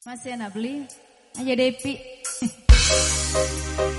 Masih nak beli? Aja Depi.